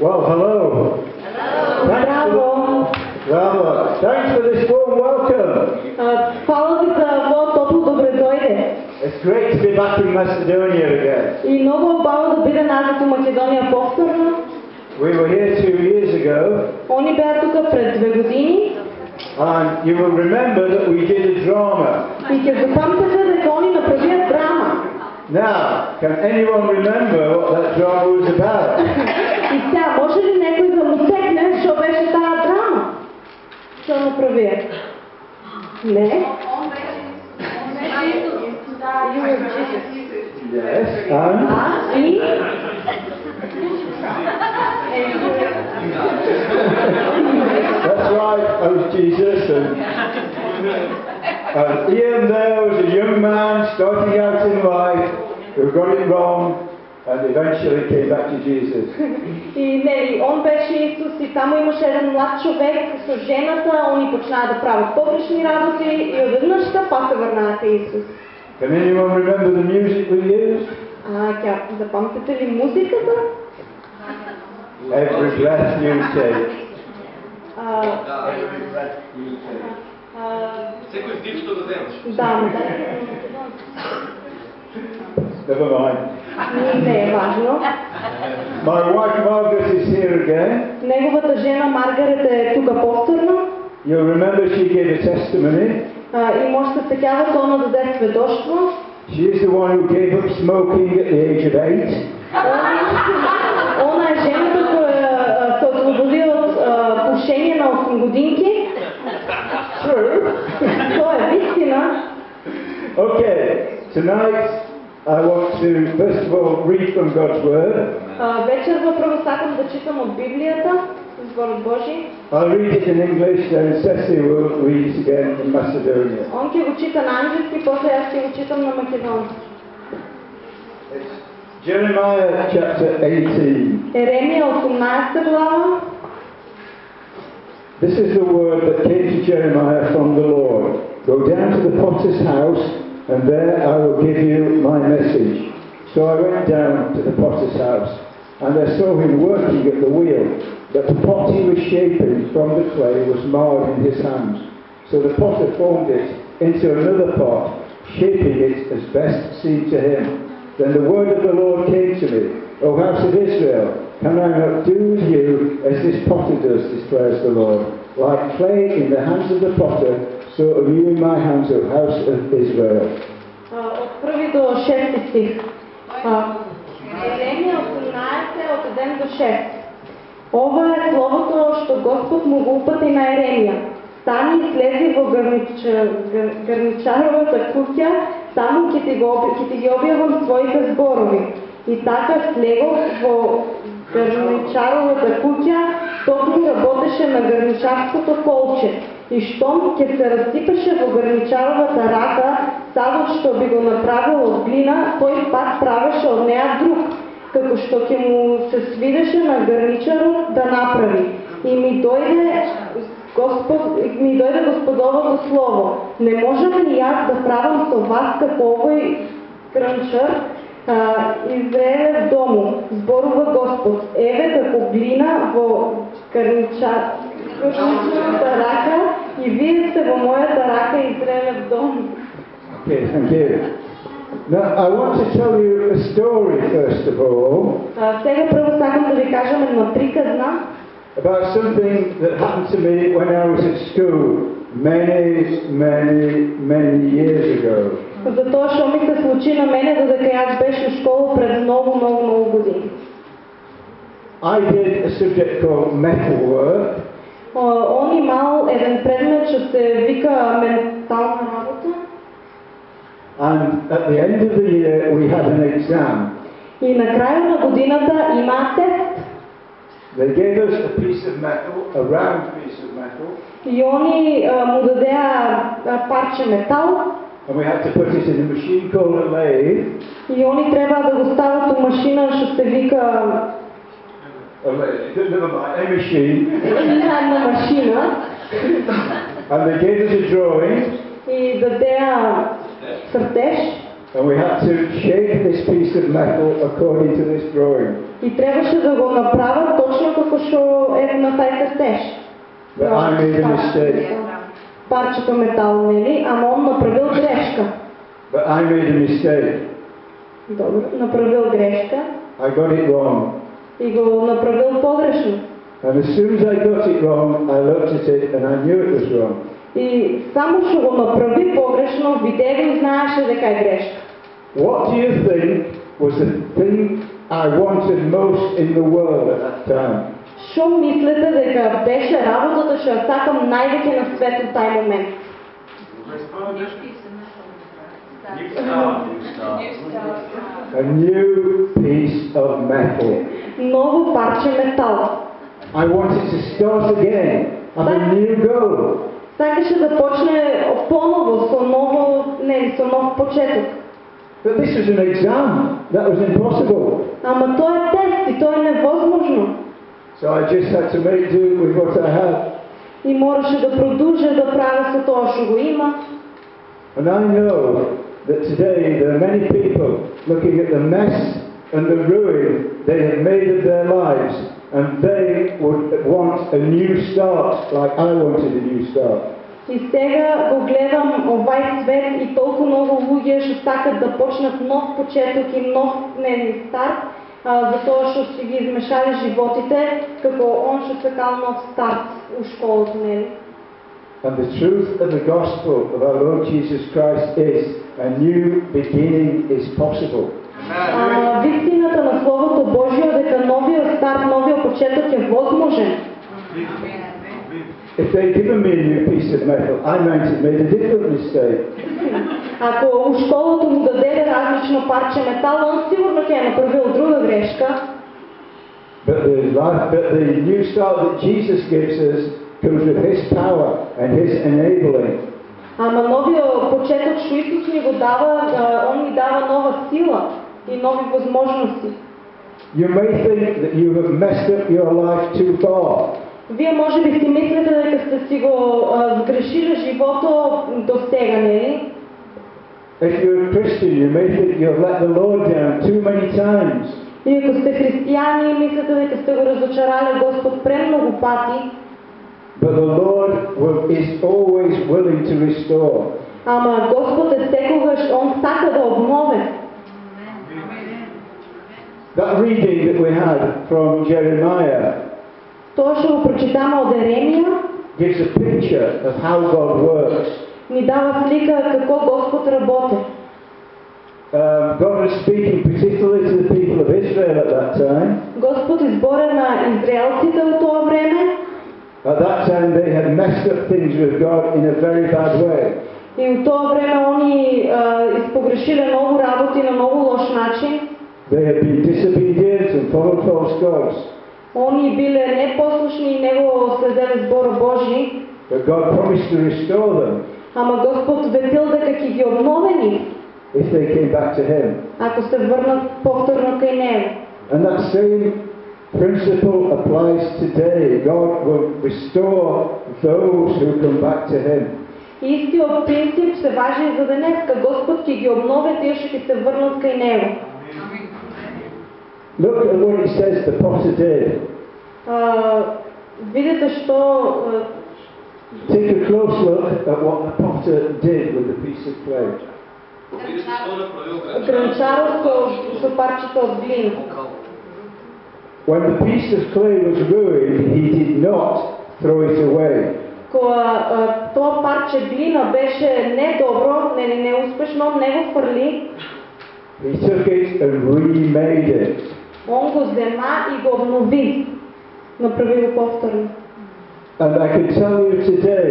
Well, hello. Thanks for, Браво! well, uh, thanks for this warm welcome. А, Хвала ви за моят топло добре дойде. It's great to be back in Macedonia again. И много убаво да биде назад у Македония повторно. We were here two years ago, Они бяха тук пред две години and you will remember that we did a drama. и ќе запамтите дека они направија драма. Now, can anyone remember what that drama was about? И сега, може ли некој да му текне што беше таа драма? Што направија? Не? Yes. And А? И? that's right, I was Jesus. And, and Ian there was a young man starting out in life who got it wrong and eventually came back to Jesus. И нели, он беше Исус и таму имаше еден млад човек со жената, они почнаа да прават погрешни работи и одеднаш па се врнаа кај Исус. Can anyone remember the music we used? А, ќе запамтите ли музиката? Every breath you take. А, Every breath you take. а, Секој вдих што го земеш. да, да. Never mind. Не, е важно. My wife Margaret is here again. Неговата жена Маргарет е тука повторно. You'll remember she gave a testimony. И може да се сеќавате, она даде сведоштво. She is the one who gave up smoking at the age of eight. Она е жената а, се ослободи од а, пушење на 8 годинки. True. Тоа е вистина. Okay, tonight I want to first of all read from God's Word. А, вечерва прво сакам да читам од Библијата, зборот Божи. I'll read it in English, then Ceci will read it again in Macedonia. Он ќе го чита на англиски, после јас ќе го читам на македонски. It's Jeremiah chapter 18. Еремија 18 глава. This is the word that came to Jeremiah from the Lord. Go down to the potter's house, and there I will give you my message. So I went down to the potter's house, and I saw him working at the wheel. But the pot he was shaping from the clay was marred in his hands. So the potter formed it into another pot, shaping it as best seemed to him. Then the word of the Lord came to me, O house of Israel, can I not do with you as this potter does, declares the Lord? Like clay in the hands of the potter, so are you in my hands, O house of Israel. А, Од први до шести стих. А, Еремија 18 од 1 до 6. Ова е словото што Господ му го упати на Еремија. Стани и слези во грнич, гр, грничаровата куќа, таму ќе ти, го, обј- ќе ти ги објавам своите зборови. И така слегов во грничаровата куќа, точно работеше на грничарското колче. И штом ќе се разсипаше во грничаровата рака, садот што би го направил од глина, тој пак правеше од неа друг, како што ќе му се свидеше на грничарот да направи. И ми дојде Господ, ми дојде Господовото слово. Не можам ли јас да правам со вас како овој грнчар, а, Израелев дому, зборува Господ. Еве како глина во грничарата рака и вие сте во мојата рака Израелев дом. Okay, thank you. Now, I want to tell you a story, first of all, сега прво сакам да ви кажам една приказна about something that happened to me when I was at school many, many, many years ago. За тоа што ми се случи на мене додека јас беше у школа пред многу, многу, многу години. I did a subject called metalwork, А, Он имал еден предмет што се вика ментална работа and at the end of the year we had an exam. и на крајот на годината имаа тест. They gave us a piece of metal, a round piece of metal, И они му дадеа парче метал and we had to put it in a machine called a lathe. и они треба да го стават у машина што се вика A lathe, never mind, a machine. една машина And they gave us a drawing, и дадеа цртеж and we had to shape this piece of metal according to this drawing. и требаше да го направат точно има taj кастеж. But I made a mistake. Парчето метал, нели? Ама он направил грешка. But I made a mistake. Добре, направил грешка I got it wrong. и го направил погрешно. And as soon as I got it wrong, I looked at it and I knew it was wrong. И само што го направи погрешно, виде го и знаеше дека е грешка. What do you think was the thing I wanted most in the world at that time? Шо мислите дека беше работата што ја сакам највеќе на светот тај момент? A new piece of metal. Ново парче метал. I wanted to start again, have a new go. Сакаше да почне поново со ново, не, со нов почеток. But this was an exam. That was impossible. Ама тоа е тест и тоа е невозможно. So I just had to make do with what I had. И мораше да продолжа да правя со тоа што го има. And I know that today there are many people looking at the mess and the ruin they have made of their lives and they would want a new start like I wanted a new start. И сега го гледам овај свет и толку многу луѓе што сакат да почнат нов почеток и нов нели старт, а, затоа што си ги измешали животите, како он што сакал нов старт у школата, нели? And the truth of the gospel of our Lord Jesus Christ is a new beginning is possible. Вистината на Словото Божие е дека новиот старт, новиот почеток е возможен. If they'd given me a new piece of metal, I might have made a different mistake. Ако у школата му даде различно парче метал, он сигурно ќе е направил друга грешка, But the life, but the new start that Jesus gives us comes with His power and His enabling. Ама новиот почеток што Исус ни го дава, он ни дава нова сила и нови возможности. You may think that you have messed up your life too far. Вие може би си мислите дека сте си го сгрешили живото до сега, нели? If you're a Christian, you may think you've let the Lord down too many times. И ако сте християни и мислите дека сте го разочарали Господ премногу пати, But the Lord will, is always willing to restore. ама Господ е секогаш, Он сака да обнови. That reading that we had from Jeremiah Тоа што го прочитаме од Еремија, gives a picture of how God works. Ни дава слика како Господ работи. Um, God was speaking particularly to the people of Israel at that time. Господ изборе на израелците у тоа време At that time, they had messed up things with God in a very bad way. и у тоа време они а, испогрешиле многу работи на многу лош начин. They had been disobedient and followed false gods. Они биле непослушни и не го следеле збор Божи, But God promised to restore them ама Господ ветил дека ќе ги обновени, if they came back to Him. ако се врнат повторно кај Него. And that same principle applies today. God will restore those who come back to Him. Истиот принцип се важи за денеска. Господ ќе ги обнови тие што ќе се врнат кај Него. Look at what it says the potter did. А, видите што Take a close look at what the potter did with the piece of clay. гранчарот со, со парчето од глина. When the piece of clay was ruined, he did not throw it away. Кога а, тоа парче глина беше недобро, нели неуспешно, не го фрли, He took it and remade it. он го зема и го обнови. Направи го повторно. And I can tell you today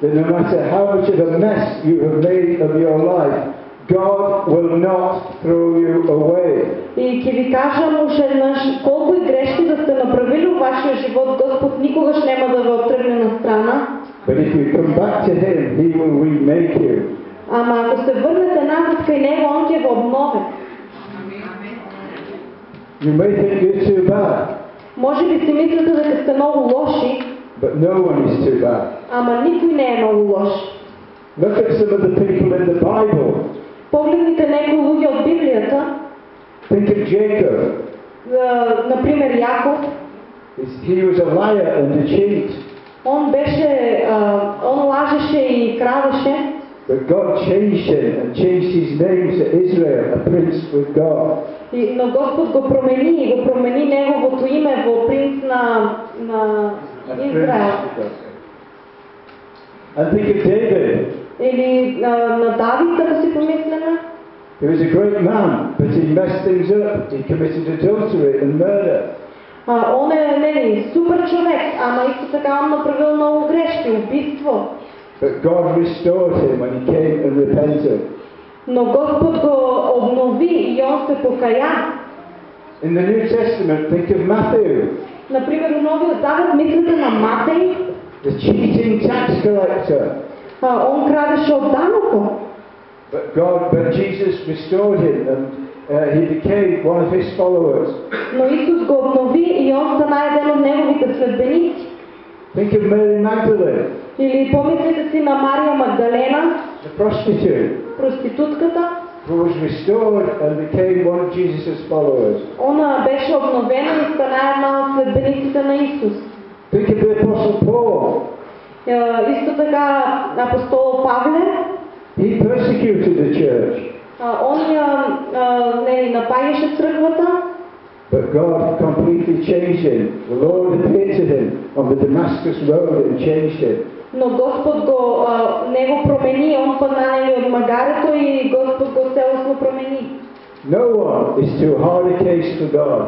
that no matter how much of a mess you have made of your life, God will not throw you away. И ќе ви кажам уште еднаш, колку и грешки да сте направили во вашиот живот, Господ никогаш нема да ве отргне на страна, But if you come back to Him, He will remake you. ама ако се врнете назад кај Него, Он ќе ве обнови. You may think you're too bad, Може би си мислите дека сте многу лоши, but no one is too bad. ама никој не е многу лош. Look at some of the people in the Bible. Погледнете некои луѓе од Библијата, Think of Jacob. за, например Is- He was a liar and a cheat. Он беше, а, он лажеше и крадеше, But God changed him and changed his name to Israel, a prince with God. но Господ го промени и го промени неговото име во принц на, на Израел. And think of David. Или а, на Давид, да си помислиме. He was a great man, but he messed things up. He committed adultery and murder. А, он е нели, супер човек, ама исто така он направил много грешки, убийство. But God restored him when he came and repented. Но Господ го обнови и он се покая. In the New Testament, think of Matthew, Например, в Новия Завет мислите на Матей, the cheating tax collector. а, он крадеше от данъко. But God, but Jesus restored him and uh, he became one of his followers. Но Исус го обнови и он стана един от неговите следбеници. Think of Mary Magdalene, Или помислите си на Мария Магдалена, the prostitute, проститутката. Who was restored and became one of Jesus' followers. Она беше обновена и стана една от следбениците на Исус. Think of the Apostle Paul. Е, Исто така апостол Павле, He persecuted the church, он не напаяше църквата, but God completely changed him. The Lord appeared to him on the Damascus road and changed him. но Господ го, а, не го промени, он падна нали, от магарето и Господ цялостно промени. No one is too hard a case for God.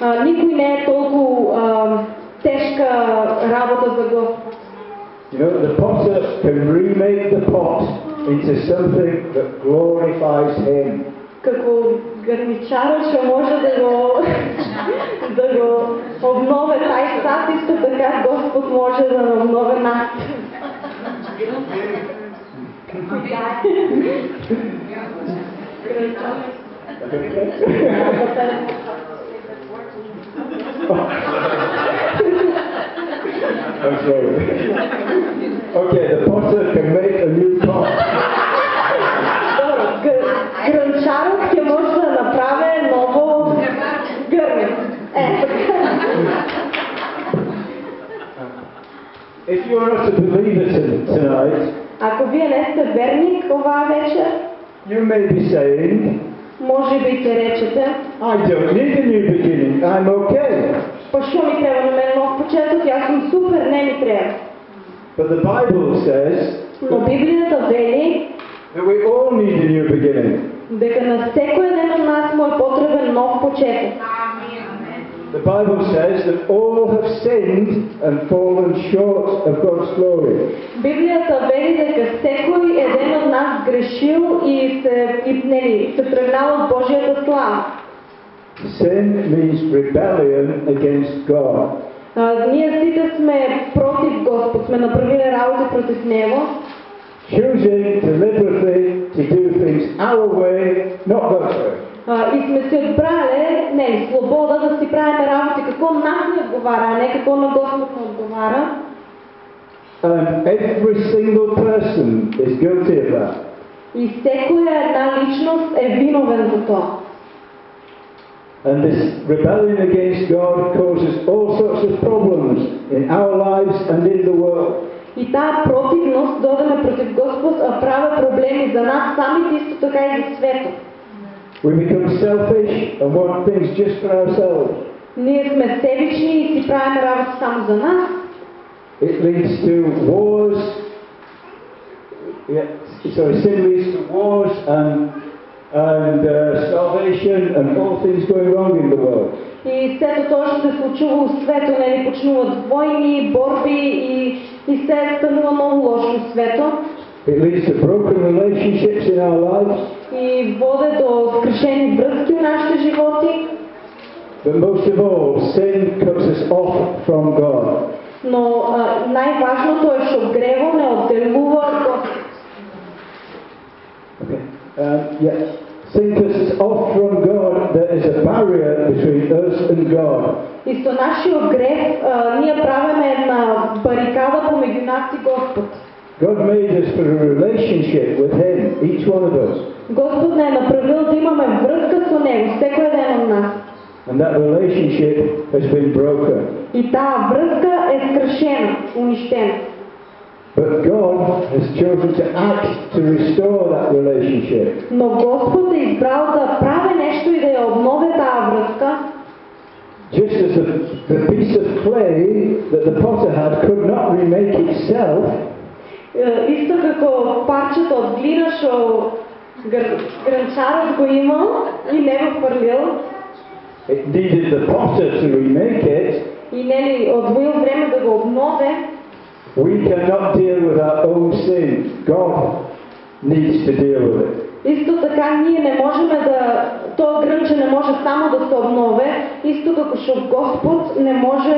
А, никой не е толкова а, тежка работа за Господ. You know, the potter can remake the pot into something that glorifies him. Како гърмичара ще може да го, да го обнове сад, исто така Господ може да обнове нас. Sorry. okay, the potter can make a new pot. Добро, г- гранчарот ќе може да направи ново грме. Е, If you're not a believer to- tonight, ако вие не сте верник оваа вечер, you may be saying, може би ќе речете, I don't need a new beginning, I'm okay. па ми треба на мене нов почеток, јас сум супер, не ми треба. But the Bible says Но Библијата вели that we all need a new beginning. дека на секој еден од нас му е потребен нов почеток. The Bible says that all have sinned and fallen short of God's glory. Библијата вели дека секој еден од нас грешил и се и, нели, се тргнал од Божјата слава. Sin means rebellion against God. А, ние сите сме против Господ, сме направили работи против Него Choosing deliberately to do things our way, not God's way. А, и сме си отбрали, не, свобода да си правиме работи како нас ни отговара, а не како на Господ ни отговара. And every single person is guilty of that. И секоја една личност е виновен за тоа. And this rebellion against God causes all sorts of problems in our lives and in the world. И таа противност, да одеме против Господ, прави проблеми за нас самите, исто така и за светот. We become selfish and want things just for ourselves. Ние сме себични и си правиме работа само за нас. It leads to wars. Yeah, sorry, sin leads to wars and and uh, starvation and all things going wrong in the world. И сето тоа што се случува у свето, нели почнуваат војни, борби и, и се станува многу лошо у свето. It leads to broken relationships in our lives. И воде до скршени връзки у нашите животи. But most of all, sin cuts us off from God. Но а, најважното е што гревот не одделува од Господ. Okay. Um, yeah. Sin cuts us off from God. There is a barrier between us and God. И со нашиот грев а, ние правиме една барикада помеѓу нас и Господ. God made us for a relationship with Him, each one of us. Господ не е направил да имаме връзка со Него, секој еден од нас. And that relationship has been broken. И тая връзка е скръшена, унищена. But God has chosen to act to restore that relationship. Но Господ е избрал да прави нещо и да я обнови тая връзка, Just as the, the piece of clay that the potter had could not remake itself, Е, Исто како парчето од глина што гр- гранчарот го имал и не го фрлил it needed the potter to remake it. и нели одвоил време да го обнове, We cannot deal with our own sin. God needs to deal with it. Исто така ние не можеме да тоа грнче не може само да се обнове, исто како што Господ не може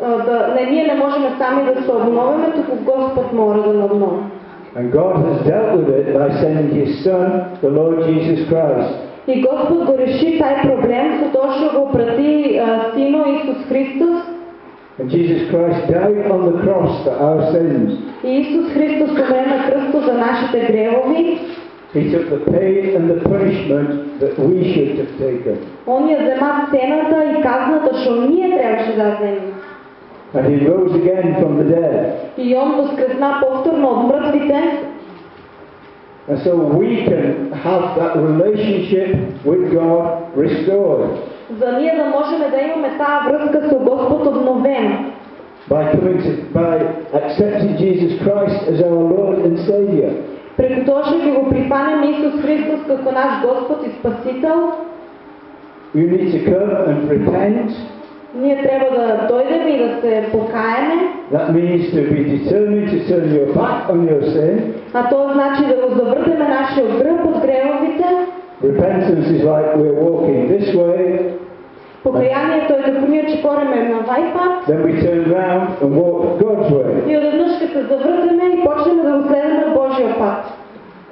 да не ние не можеме сами да се обновиме, туку Господ мора да обнови. And God has dealt with it by sending His Son, the Lord Jesus Christ. И Господ го реши тај проблем со тоа што го прати Сино Исус Христос And Jesus Christ died on the cross for our sins. и Исус Христос умре на кръсто за нашите гревови. He took the pain and the punishment that we should have taken. Он ја зема цената и казната што ние требаше да земеме. And He rose again from the dead. И Он воскресна повторно од мртвите And so we can have that relationship with God restored за ние да можеме да имаме таа връзка со Господ обновена. by coming to, by accepting Jesus Christ as our Lord and Savior. Преку тоа што ќе го прифанеме Исус Христос како наш Господ и Спасител, You need to come and repent. Ние треба да дојдеме и да се покаеме, That means to be determined to turn your back on your sin. а тоа значи да го завртеме нашиот грб од гревовите. Repentance is like we're walking this way, Покаянието е како ние че пореме на пат then we turn round and walk God's way. и одеднаш ќе се завртеме и почнеме да го следеме Божиот пат.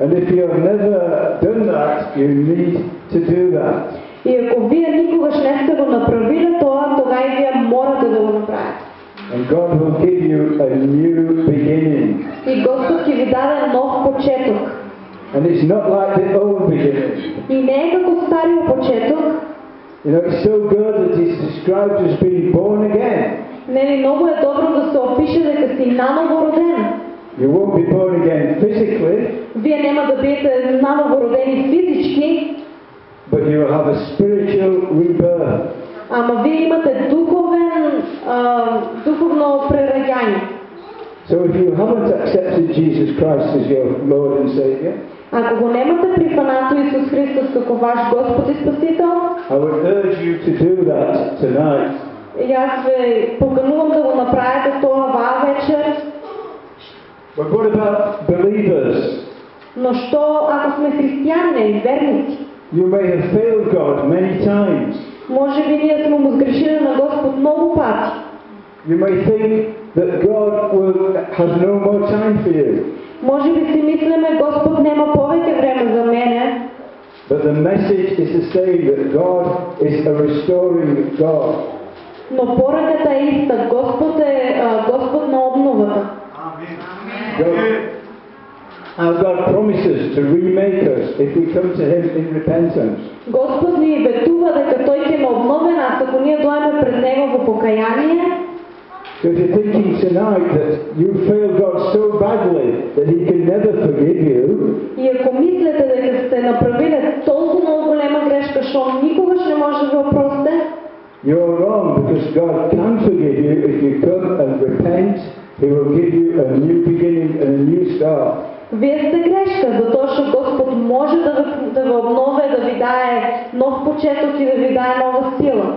And if you have never done that, you need to do that. И ако вие никогаш не сте го направили тоа, тога и вие морате да го направите. And God will give you a new beginning. И Господ ќе ви даде нов почеток. And it's not like the old beginning. И не е како стариот почеток, You know, it's so good that it's described as being born again. Нели много е добро да се опише дека си наново роден. You won't be born again physically, Вие нема да бидете наново родени физички, but you will have a spiritual rebirth. ама вие имате духовен, а, духовно прераѓање. So if you haven't accepted Jesus Christ as your Lord and Savior, Ако го немате прифанато Исус Христос како ваш Господ и Спасител, I would urge you to do that tonight. и аз ве поканувам да го направите тоа ваа вечер. But what about believers? Но што ако сме християни и верници? You may have failed God many times. Може би ние сме му сгрешили на Господ много пати. You may think that God will, has no more time for you. Може би си мислиме Господ нема повеќе време за мене, But the message is the same that God is a restoring God. но пораката е иста. Господ е а, Господ на обновата. God, our God promises to remake us if we come to Him in repentance. Господ ни ветува дека тој ќе не обнови нас ако ние доеме пред него во покаяние. So if you're thinking tonight that you failed God so badly that He can never forgive you, И ако мислите дека сте направиле толку многу голема грешка што он никогаш не може да ви опросте, you're wrong because God can forgive you if you come and repent. He will give you a new beginning and a new start. дае нов почеток и да ви дае нова сила.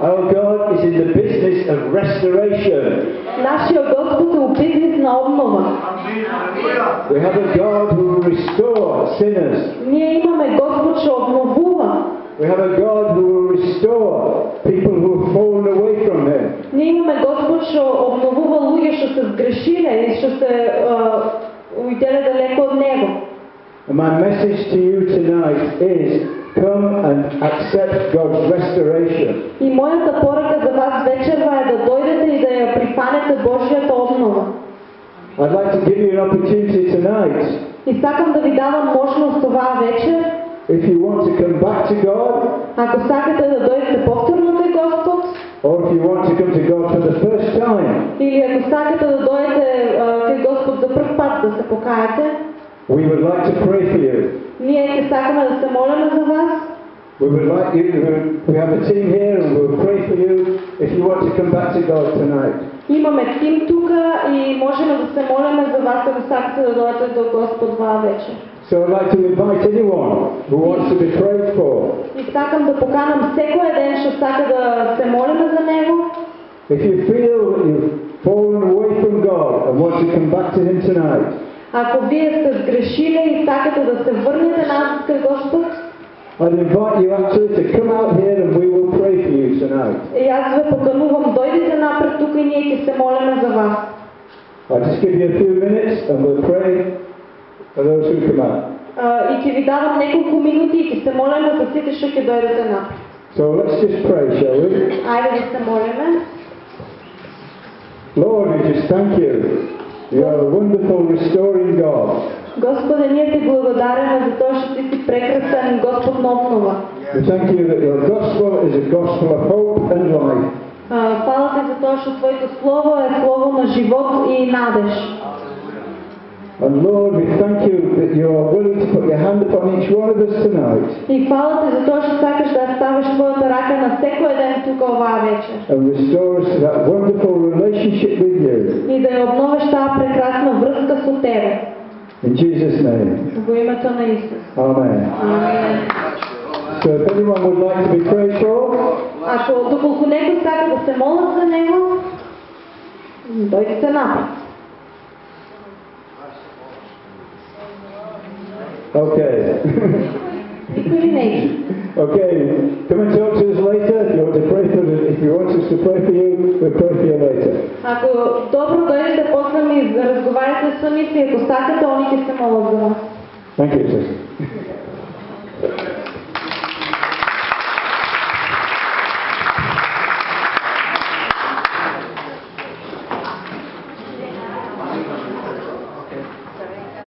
Our God is in the business of restoration. Нашиот Господ е у бизнес на обнова. We have a God who will restore sinners. Ние имаме Господ што обновува. We have a God who will restore people who have fallen away from Him. Ние имаме Господ што обновува луѓе што се сгрешиле и што се uh, уиделе далеко од Него. And my message to you tonight is come and accept God's restoration. И мојата порака за вас вечерва е да дојдете и да ја прифанете Божјата обнова. I'd like to give you an opportunity tonight И сакам да ви давам можност оваа вечер If you want to come back to God, Ако сакате да дойдете повторно кај Господ, or if you want to come to God for the first time, или ако сакате да дойдете кај Господ за прв пат да се покаете, we would like to pray for you. ние ќе сакаме да се молиме за вас. We would like you, we have a team here and we'll pray for you if you want to come back to God tonight. Имаме тим тука и можеме да се молиме за вас, ако сакате да дойдете до Господ ваа вечер. So I'd like to invite anyone who wants to be prayed for. И сакам да поканам секој ден што сака да се молиме за него. If you feel that you've fallen away from God and want to come back to Him tonight, Ако вие сте сгрешили и сакате да се върнете назад кај Господ, I'd invite you actually to come out here and we will pray for you tonight. и аз ве поканувам, дојдете напред тука и ние ќе се молиме за вас. I'll just give you a few minutes and we'll pray for those who come out. А, и ќе ви давам неколку минути и ќе се молиме за сите што ќе дојдете напред. So let's just pray, shall we? Ајде да се молиме. Lord, we just thank you. You are a wonderful restoring God. Господе, ние ти благодариме за тоа што ти си прекрасен Господ на обнова. We thank you that your gospel is a gospel of hope and life. А, Фала ти за тоа што Твоето Слово е Слово на живот и надеж. And Lord, we thank you that you are willing to put your hand upon each one of us tonight И фала ти за тоа што сакаш да ставиш Твојата рака на секој ден тука оваа вечер. and restore us to that wonderful relationship with you. И да ја обновиш таа прекрасна врска со Тебе. In Jesus' name. Во името на Исус. Amen. Амин. So if anyone would like to be prayed for, Ако доколку некој сака да се молат за него, дојдете напред. okay. Никој ли не иде? okay, come and talk to us later. If you want to pray for if you want us to pray for you, we'll pray for you later. Ако добро дојдете после ми разговарате со нив и ако сакате, они ќе се молат за вас. Thank you, sister.